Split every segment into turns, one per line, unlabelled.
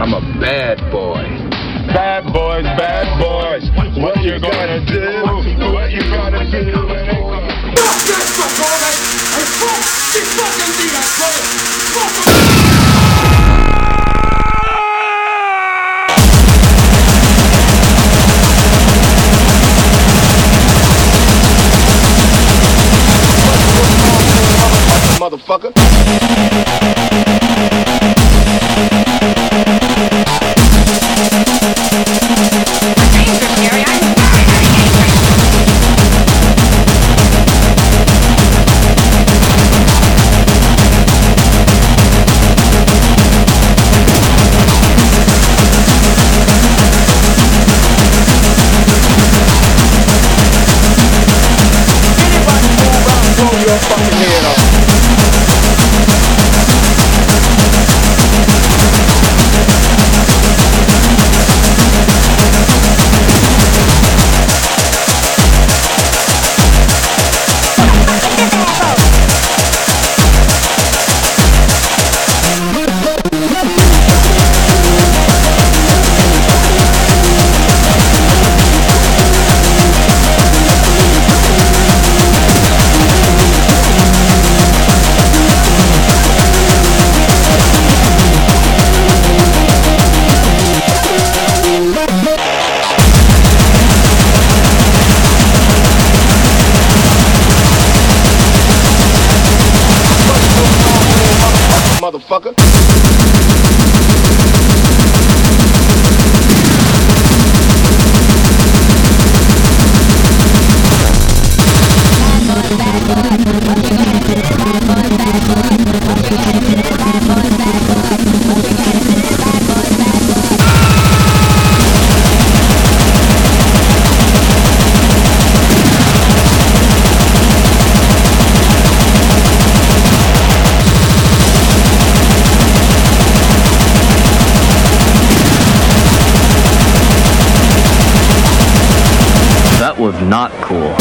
I'm a bad boy.
Bad boys, bad boys. What you gonna do? What you gonna do?
Fuck this fuck, alright? And fuck this fucking thing, I swear. Fuck
Motherfucker.
Fucking head off.
Motherfucker.
That was not cool.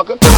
Motherfucker.